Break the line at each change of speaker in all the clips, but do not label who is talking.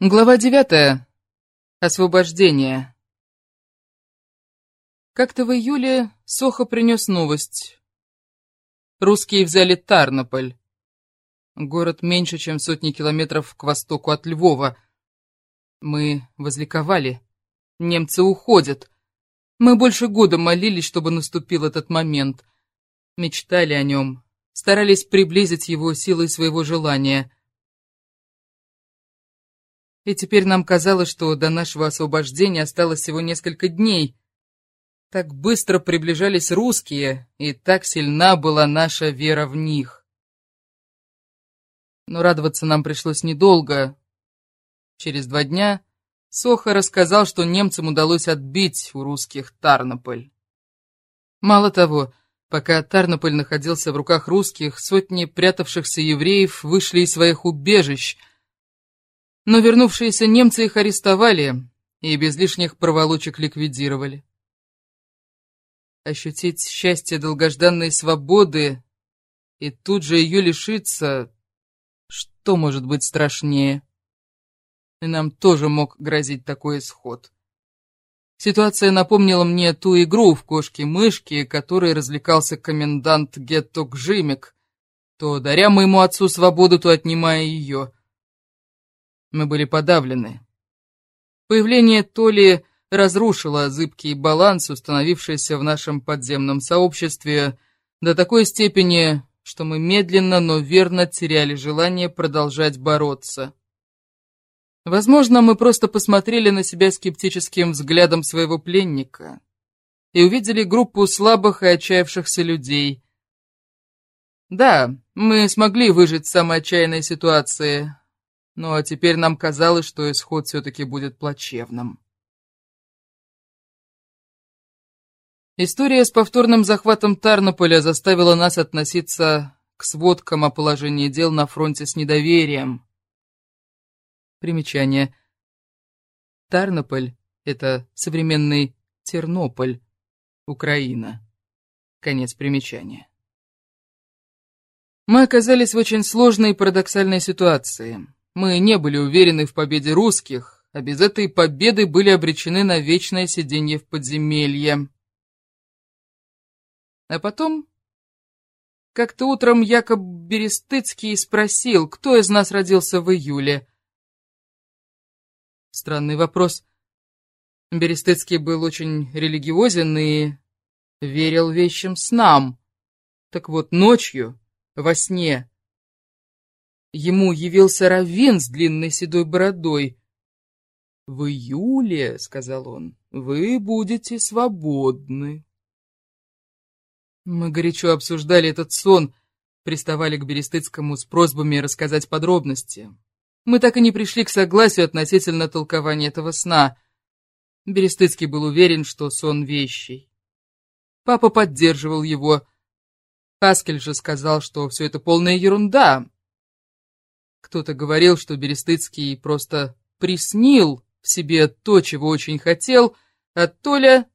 Глава девятая. Освобождение. Как-то в июле Сохо принес новость. Русские взяли Тарнополь. Город меньше, чем сотни километров к востоку от Львова. Мы возликовали. Немцы уходят. Мы больше года молились, чтобы наступил этот момент. Мечтали о нем, старались приблизить его силой своего желания — и теперь нам казалось, что до нашего освобождения осталось всего несколько дней. Так быстро приближались русские, и так сильна была наша вера в них. Но радоваться нам пришлось недолго. Через два дня Соха рассказал, что немцам удалось отбить у русских Тарнополь. Мало того, пока Тарнополь находился в руках русских, сотни прятавшихся евреев вышли из своих убежищ — но вернувшиеся немцы их арестовали и без лишних проволочек ликвидировали. Ощутить счастье долгожданной свободы и тут же ее лишиться, что может быть страшнее? И нам тоже мог грозить такой исход. Ситуация напомнила мне ту игру в кошки-мышки, которой развлекался комендант Гетто Гжимик, то даря моему отцу свободу, то отнимая ее — мы были подавлены. Появление Толи разрушило зыбкий баланс, установившийся в нашем подземном сообществе, до такой степени, что мы медленно, но верно теряли желание продолжать бороться. Возможно, мы просто посмотрели на себя скептическим взглядом своего пленника и увидели группу слабых и отчаявшихся людей. Да, мы смогли выжить в самой отчаянной ситуации, ну а теперь нам казалось, что исход все-таки будет плачевным. История с повторным захватом Тарнополя заставила нас относиться к сводкам о положении дел на фронте с недоверием. Примечание. Тарнополь — это современный Тернополь, Украина. Конец примечания. Мы оказались в очень сложной и парадоксальной ситуации. Мы не были уверены в победе русских, а без этой победы были обречены на вечное сиденье в подземелье. А потом, как-то утром Якоб Берестыцкий спросил, кто из нас родился в июле. Странный вопрос. Берестыцкий был очень религиозен и верил вещим снам. Так вот, ночью, во сне, ему явился Раввин с длинной седой бородой. «В июле, — сказал он, — вы будете свободны». Мы горячо обсуждали этот сон, приставали к Берестыцкому с просьбами рассказать подробности. Мы так и не пришли к согласию относительно толкования этого сна. Берестыцкий был уверен, что сон вещий. Папа поддерживал его. Хаскель же сказал, что все это полная ерунда, кто-то говорил, что Берестыцкий просто приснил в себе то, чего очень хотел, а Толя,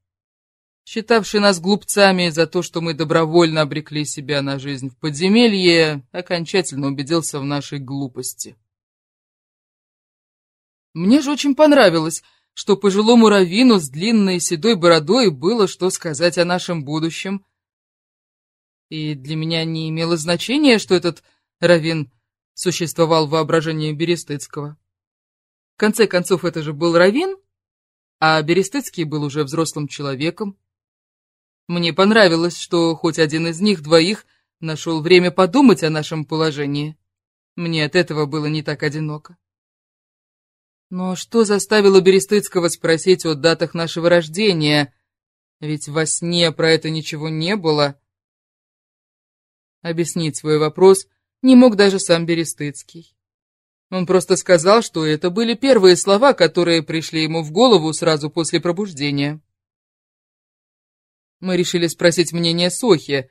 считавший нас глупцами за то, что мы добровольно обрекли себя на жизнь в подземелье, окончательно убедился в нашей глупости. Мне же очень понравилось, что пожилому раввину с длинной седой бородой было что сказать о нашем будущем. И для меня не имело значения, что этот раввин существовал в воображении Берестыцкого. В конце концов, это же был Равин, а Берестыцкий был уже взрослым человеком. Мне понравилось, что хоть один из них двоих нашел время подумать о нашем положении. Мне от этого было не так одиноко. Но что заставило Берестыцкого спросить о датах нашего рождения? Ведь во сне про это ничего не было. Объяснить свой вопрос не мог даже сам Берестыцкий. Он просто сказал, что это были первые слова, которые пришли ему в голову сразу после пробуждения. Мы решили спросить мнение Сохи,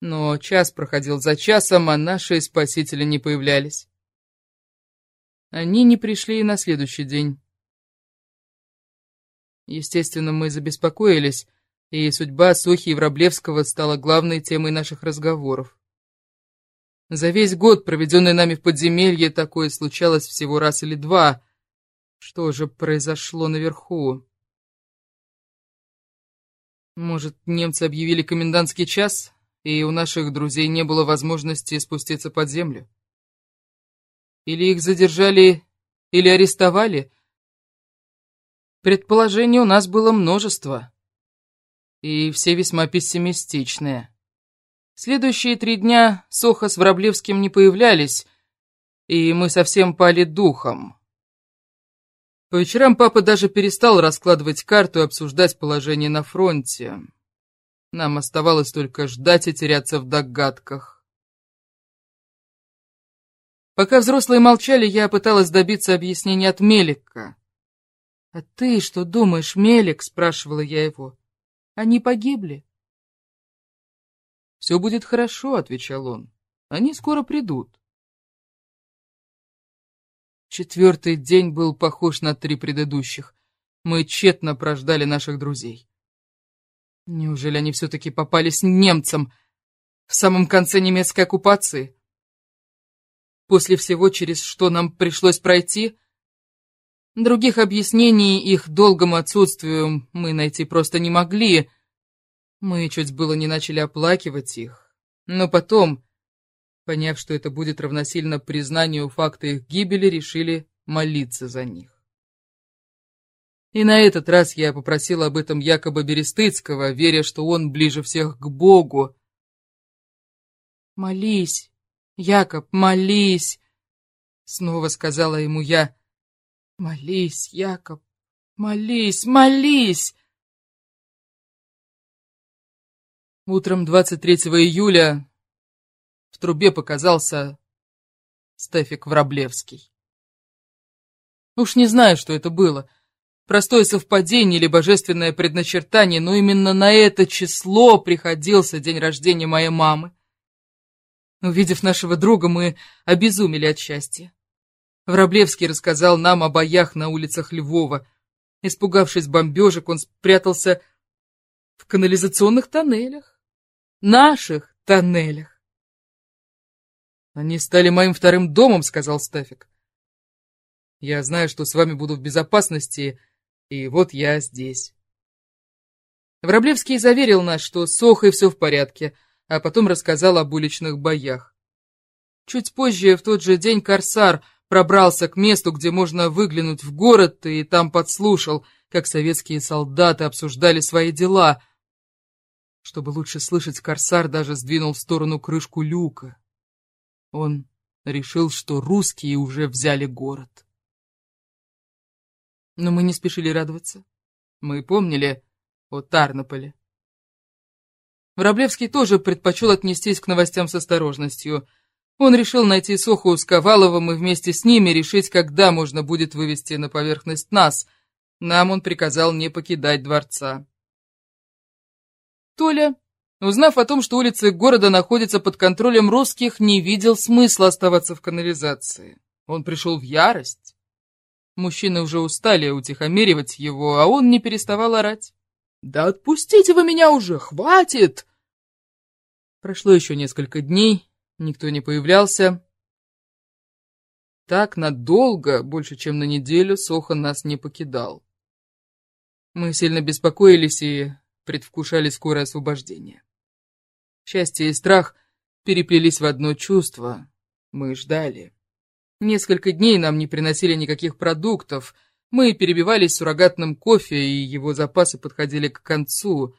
но час проходил за часом, а наши спасители не появлялись. Они не пришли и на следующий день. Естественно, мы забеспокоились, и судьба Сохи и Враблевского стала главной темой наших разговоров. За весь год, проведенный нами в подземелье, такое случалось всего раз или два. Что же произошло наверху? Может, немцы объявили комендантский час, и у наших друзей не было возможности спуститься под землю? Или их задержали, или арестовали? Предположений у нас было множество, и все весьма пессимистичные. Следующие три дня Соха с Враблевским не появлялись, и мы совсем пали духом. По вечерам папа даже перестал раскладывать карту и обсуждать положение на фронте. Нам оставалось только ждать и теряться в догадках. Пока взрослые молчали, я пыталась добиться объяснения от Мелика. «А ты что думаешь, Мелик?» — спрашивала я его. «Они погибли?» «Все будет хорошо», — отвечал он. «Они скоро придут». Четвертый день был похож на три предыдущих. Мы тщетно прождали наших друзей. Неужели они все-таки попались немцам в самом конце немецкой оккупации? После всего, через что нам пришлось пройти, других объяснений их долгому отсутствию мы найти просто не могли. Мы чуть было не начали оплакивать их. Но потом, Поняв, что это будет равносильно признанию факта их гибели, решили молиться за них. И на этот раз я попросил об этом якобы Берестыцкого, веря, что он ближе всех к Богу. «Молись, Якоб, молись!» Снова сказала ему я. «Молись, Якоб, молись, молись!» Утром 23 июля в трубе показался Стефик Враблевский. Уж не знаю, что это было. Простое совпадение или божественное предначертание, но именно на это число приходился день рождения моей мамы. Увидев нашего друга, мы обезумели от счастья. Враблевский рассказал нам о боях на улицах Львова. Испугавшись бомбежек, он спрятался в канализационных тоннелях. Наших тоннелях. «Они стали моим вторым домом», — сказал Стафик. «Я знаю, что с вами буду в безопасности, и вот я здесь». Враблевский заверил нас, что с Охой все в порядке, а потом рассказал об уличных боях. Чуть позже, в тот же день, Корсар пробрался к месту, где можно выглянуть в город, и там подслушал, как советские солдаты обсуждали свои дела. Чтобы лучше слышать, Корсар даже сдвинул в сторону крышку люка. Он решил, что русские уже взяли город. Но мы не спешили радоваться. Мы помнили о Тарнополе. Враблевский тоже предпочел отнестись к новостям с осторожностью. Он решил найти Соху с Коваловым и вместе с ними решить, когда можно будет вывести на поверхность нас. Нам он приказал не покидать дворца. Толя Узнав о том, что улицы города находятся под контролем русских, не видел смысла оставаться в канализации. Он пришел в ярость. Мужчины уже устали утихомиривать его, а он не переставал орать. «Да отпустите вы меня уже, хватит!» Прошло еще несколько дней, никто не появлялся. Так надолго, больше чем на неделю, Соха нас не покидал. Мы сильно беспокоились и предвкушали скорое освобождение. Счастье и страх переплелись в одно чувство. Мы ждали. Несколько дней нам не приносили никаких продуктов. Мы перебивались суррогатным кофе, и его запасы подходили к концу.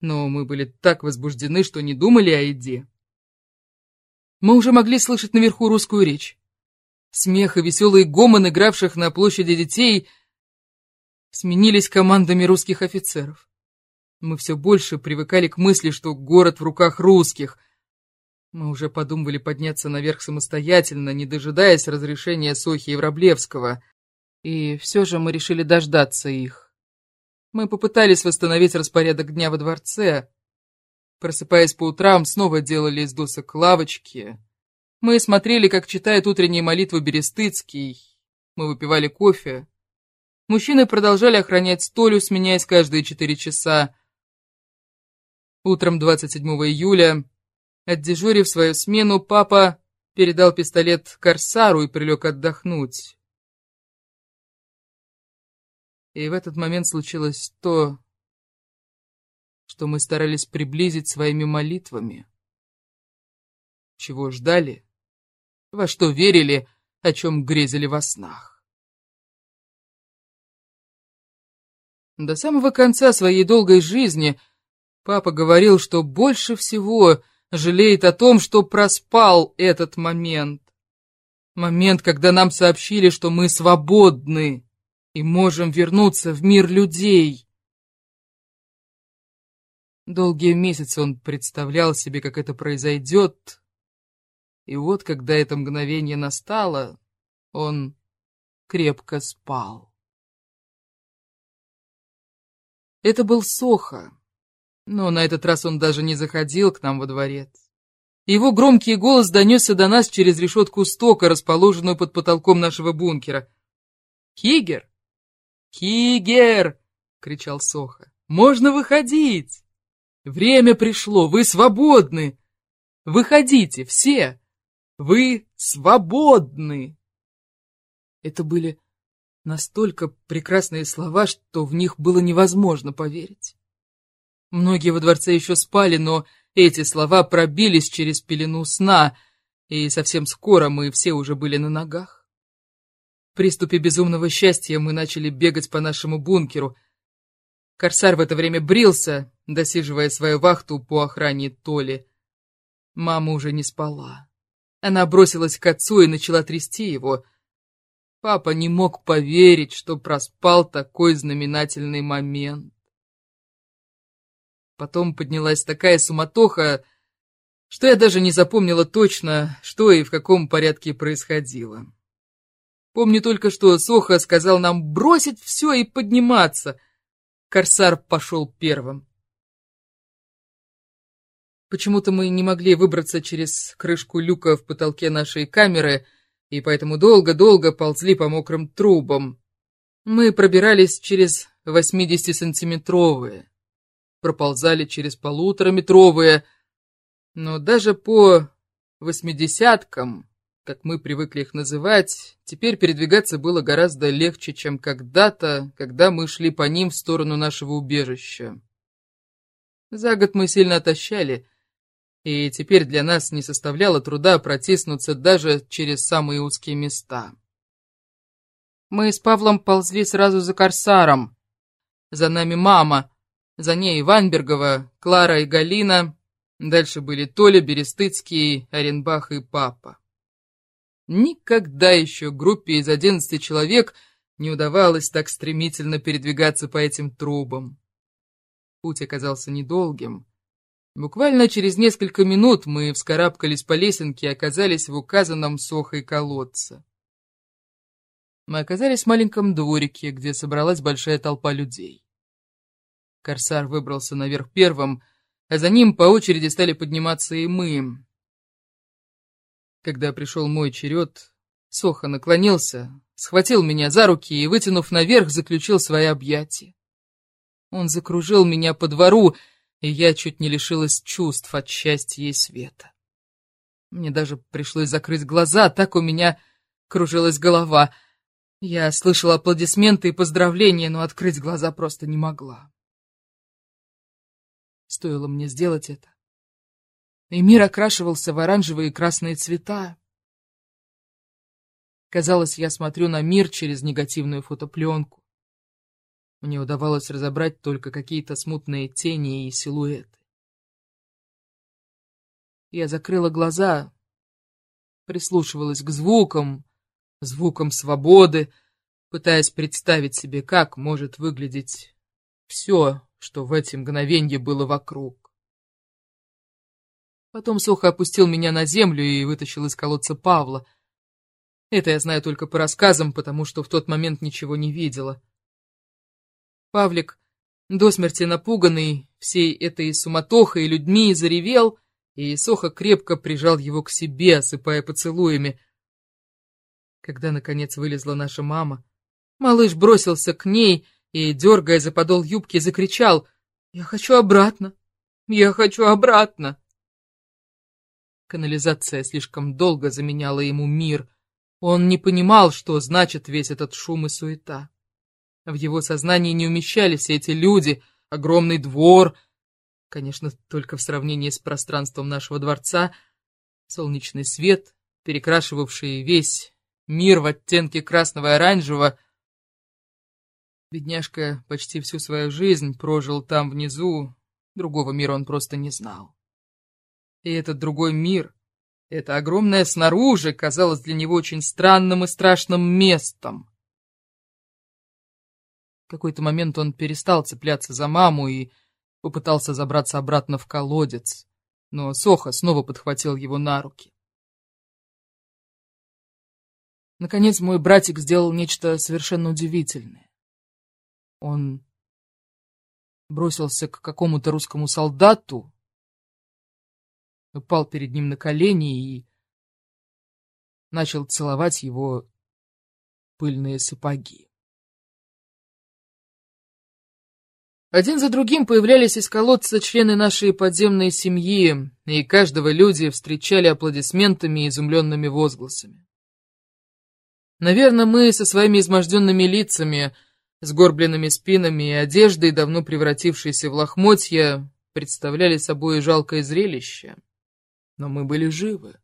Но мы были так возбуждены, что не думали о еде. Мы уже могли слышать наверху русскую речь. Смех и веселый гомон игравших на площади детей сменились командами русских офицеров. Мы все больше привыкали к мысли, что город в руках русских. Мы уже подумывали подняться наверх самостоятельно, не дожидаясь разрешения Сохи и Враблевского. И все же мы решили дождаться их. Мы попытались восстановить распорядок дня во дворце. Просыпаясь по утрам, снова делали из досок лавочки. Мы смотрели, как читает утренние молитвы Берестыцкий. Мы выпивали кофе. Мужчины продолжали охранять столю, сменяясь каждые четыре часа. Утром 27 июля, отдежурив свою смену, папа передал пистолет Корсару и прилег отдохнуть. И в этот момент случилось то, что мы старались приблизить своими молитвами. Чего ждали, во что верили, о чем грезили во снах. До самого конца своей долгой жизни папа говорил, что больше всего жалеет о том, что проспал этот момент. Момент, когда нам сообщили, что мы свободны и можем вернуться в мир людей. Долгие месяцы он представлял себе, как это произойдет, и вот, когда это мгновение настало, он крепко спал. Это был Соха, но на этот раз он даже не заходил к нам во дворец. Его громкий голос донесся до нас через решетку стока, расположенную под потолком нашего бункера. «Хигер! Хигер!» — кричал Соха. «Можно выходить! Время пришло, вы свободны! Выходите, все! Вы свободны!» Это были настолько прекрасные слова, что в них было невозможно поверить. Многие во дворце еще спали, но эти слова пробились через пелену сна, и совсем скоро мы все уже были на ногах. В приступе безумного счастья мы начали бегать по нашему бункеру. Корсар в это время брился, досиживая свою вахту по охране Толи. Мама уже не спала. Она бросилась к отцу и начала трясти его — Папа не мог поверить, что проспал такой знаменательный момент. Потом поднялась такая суматоха, что я даже не запомнила точно, что и в каком порядке происходило. Помню только, что Соха сказал нам бросить все и подниматься. Корсар пошел первым. Почему-то мы не могли выбраться через крышку люка в потолке нашей камеры, и поэтому долго-долго ползли по мокрым трубам. Мы пробирались через 80-сантиметровые, проползали через полутораметровые, но даже по восьмидесяткам, как мы привыкли их называть, теперь передвигаться было гораздо легче, чем когда-то, когда мы шли по ним в сторону нашего убежища. За год мы сильно отощали, и теперь для нас не составляло труда протиснуться даже через самые узкие места. Мы с Павлом ползли сразу за Корсаром. За нами мама, за ней Ванбергова, Клара и Галина. Дальше были Толя, Берестыцкий, Оренбах и папа. Никогда еще группе из одиннадцати человек не удавалось так стремительно передвигаться по этим трубам. Путь оказался недолгим. Буквально через несколько минут мы вскарабкались по лесенке и оказались в указанном сохой колодце. Мы оказались в маленьком дворике, где собралась большая толпа людей. Корсар выбрался наверх первым, а за ним по очереди стали подниматься и мы. Когда пришел мой черед, Соха наклонился, схватил меня за руки и, вытянув наверх, заключил свои объятия. Он закружил меня по двору, и я чуть не лишилась чувств от счастья и света. Мне даже пришлось закрыть глаза, так у меня кружилась голова. Я слышала аплодисменты и поздравления, но открыть глаза просто не могла. Стоило мне сделать это. И мир окрашивался в оранжевые и красные цвета. Казалось, я смотрю на мир через негативную фотопленку. Мне удавалось разобрать только какие-то смутные тени и силуэты. Я закрыла глаза, прислушивалась к звукам, звукам свободы, пытаясь представить себе, как может выглядеть все, что в эти мгновенья было вокруг. Потом Соха опустил меня на землю и вытащил из колодца Павла. Это я знаю только по рассказам, потому что в тот момент ничего не видела. Павлик, до смерти напуганный всей этой суматохой и людьми, заревел, и Соха крепко прижал его к себе, осыпая поцелуями. Когда, наконец, вылезла наша мама, малыш бросился к ней и, дергая за подол юбки, закричал «Я хочу обратно! Я хочу обратно!» Канализация слишком долго заменяла ему мир. Он не понимал, что значит весь этот шум и суета. В его сознании не умещались эти люди, огромный двор, конечно, только в сравнении с пространством нашего дворца, солнечный свет, перекрашивавший весь мир в оттенке красного и оранжевого. Бедняжка почти всю свою жизнь прожил там внизу, другого мира он просто не знал. И этот другой мир, это огромное снаружи, казалось для него очень странным и страшным местом. В какой-то момент он перестал цепляться за маму и попытался забраться обратно в колодец, но Соха снова подхватил его на руки. Наконец мой братик сделал нечто совершенно удивительное. Он бросился к какому-то русскому солдату, упал перед ним на колени и начал целовать его пыльные сапоги. Один за другим появлялись из колодца члены нашей подземной семьи, и каждого люди встречали аплодисментами и изумленными возгласами. Наверное, мы со своими изможденными лицами, сгорбленными спинами и одеждой, давно превратившейся в лохмотья, представляли собой жалкое зрелище. Но мы были живы.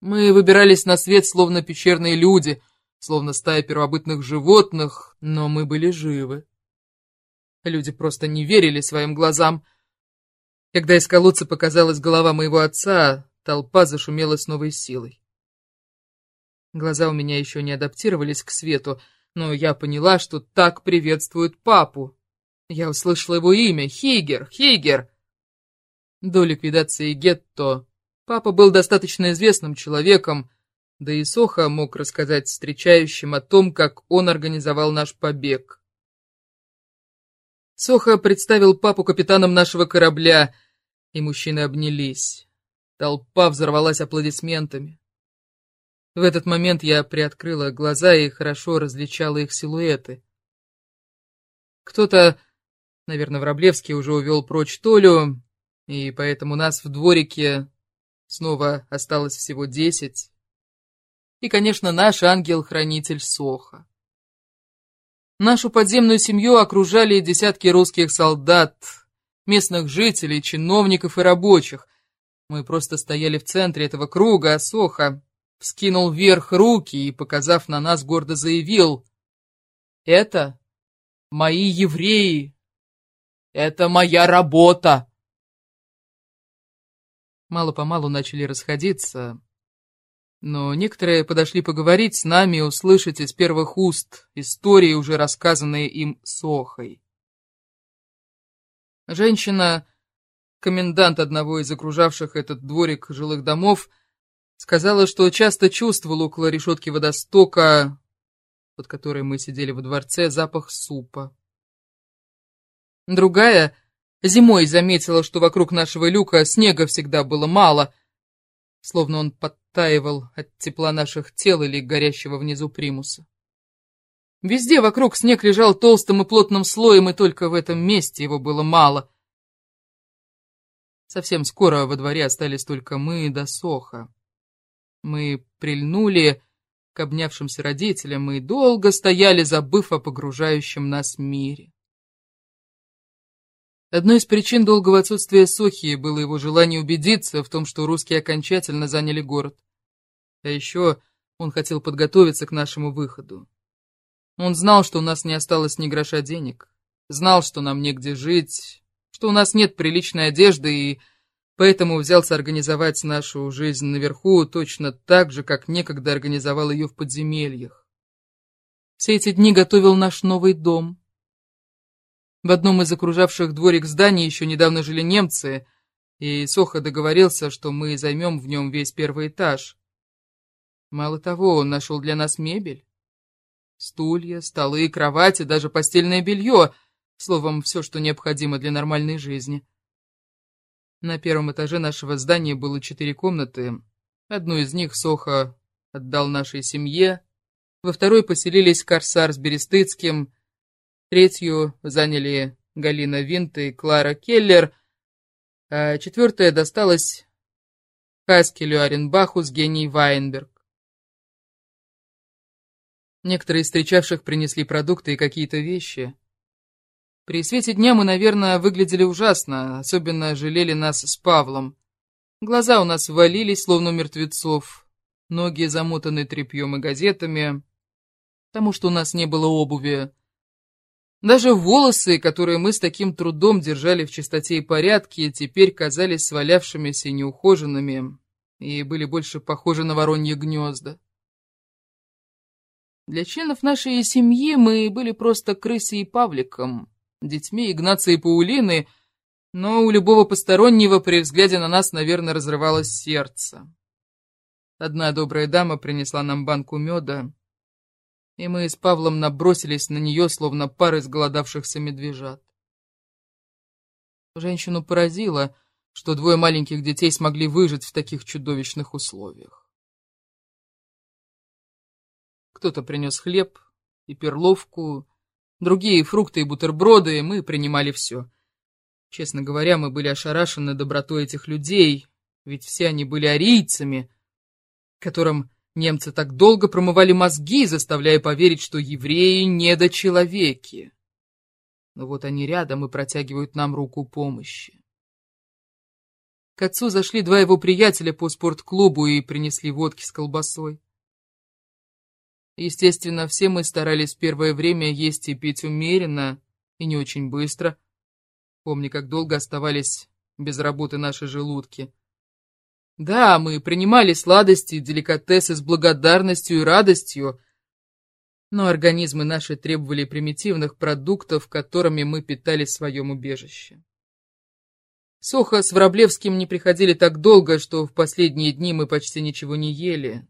Мы выбирались на свет, словно пещерные люди, словно стая первобытных животных, но мы были живы. Люди просто не верили своим глазам. Когда из колодца показалась голова моего отца, толпа зашумела с новой силой. Глаза у меня еще не адаптировались к свету, но я поняла, что так приветствуют папу. Я услышала его имя — Хейгер, Хейгер. До ликвидации гетто папа был достаточно известным человеком, да и Соха мог рассказать встречающим о том, как он организовал наш побег. Соха представил папу капитаном нашего корабля, и мужчины обнялись. Толпа взорвалась аплодисментами. В этот момент я приоткрыла глаза и хорошо различала их силуэты. Кто-то, наверное, Враблевский уже увел прочь Толю, и поэтому нас в дворике снова осталось всего десять. И, конечно, наш ангел-хранитель Соха. Нашу подземную семью окружали десятки русских солдат, местных жителей, чиновников и рабочих. Мы просто стояли в центре этого круга, а Соха вскинул вверх руки и, показав на нас, гордо заявил, «Это мои евреи! Это моя работа!» Мало-помалу начали расходиться, но некоторые подошли поговорить с нами и услышать из первых уст истории, уже рассказанные им Сохой. Женщина, комендант одного из окружавших этот дворик жилых домов, сказала, что часто чувствовала около решетки водостока, под которой мы сидели во дворце, запах супа. Другая зимой заметила, что вокруг нашего люка снега всегда было мало, словно он под оттаивал от тепла наших тел или горящего внизу примуса. Везде вокруг снег лежал толстым и плотным слоем, и только в этом месте его было мало. Совсем скоро во дворе остались только мы и досоха. Мы прильнули к обнявшимся родителям и долго стояли, забыв о погружающем нас мире. Одной из причин долгого отсутствия Сохи было его желание убедиться в том, что русские окончательно заняли город. А еще он хотел подготовиться к нашему выходу. Он знал, что у нас не осталось ни гроша денег, знал, что нам негде жить, что у нас нет приличной одежды, и поэтому взялся организовать нашу жизнь наверху точно так же, как некогда организовал ее в подземельях. Все эти дни готовил наш новый дом. В одном из окружавших дворик зданий еще недавно жили немцы, и Соха договорился, что мы займем в нем весь первый этаж. Мало того, он нашел для нас мебель. Стулья, столы, кровати, даже постельное белье. Словом, все, что необходимо для нормальной жизни. На первом этаже нашего здания было четыре комнаты. Одну из них Соха отдал нашей семье. Во второй поселились Корсар с Берестыцким. Третью заняли Галина Винт и Клара Келлер. А четвертая досталась Хаскелю Оренбаху с гений Вайнберг. Некоторые из встречавших принесли продукты и какие-то вещи. При свете дня мы, наверное, выглядели ужасно, особенно жалели нас с Павлом. Глаза у нас валились, словно мертвецов, ноги замотаны тряпьем и газетами, потому что у нас не было обуви. Даже волосы, которые мы с таким трудом держали в чистоте и порядке, теперь казались свалявшимися и неухоженными и были больше похожи на воронье гнезда. Для членов нашей семьи мы были просто крысой и Павликом, детьми Игнации и Паулины, но у любого постороннего при взгляде на нас, наверное, разрывалось сердце. Одна добрая дама принесла нам банку меда, и мы с Павлом набросились на нее, словно пара изголодавшихся медвежат. Женщину поразило, что двое маленьких детей смогли выжить в таких чудовищных условиях. Кто-то принес хлеб и перловку, другие — фрукты и бутерброды, мы принимали все. Честно говоря, мы были ошарашены добротой этих людей, ведь все они были арийцами, которым Немцы так долго промывали мозги, заставляя поверить, что евреи недочеловеки. Но вот они рядом и протягивают нам руку помощи. К отцу зашли два его приятеля по спортклубу и принесли водки с колбасой. Естественно, все мы старались первое время есть и пить умеренно и не очень быстро. Помни, как долго оставались без работы наши желудки. Да, мы принимали сладости и деликатесы с благодарностью и радостью, но организмы наши требовали примитивных продуктов, которыми мы питали в своем убежище. Соха с Враблевским не приходили так долго, что в последние дни мы почти ничего не ели.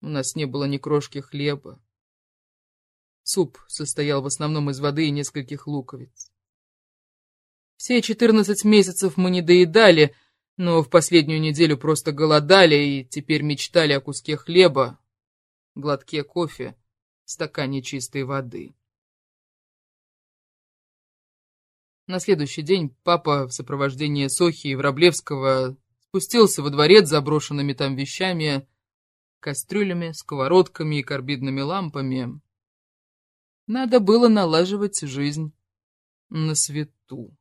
У нас не было ни крошки хлеба. Суп состоял в основном из воды и нескольких луковиц. Все четырнадцать месяцев мы не доедали — но в последнюю неделю просто голодали и теперь мечтали о куске хлеба, глотке кофе, стакане чистой воды. На следующий день папа в сопровождении Сохи и Враблевского спустился во дворец заброшенными там вещами, кастрюлями, сковородками и карбидными лампами. Надо было налаживать жизнь на свету.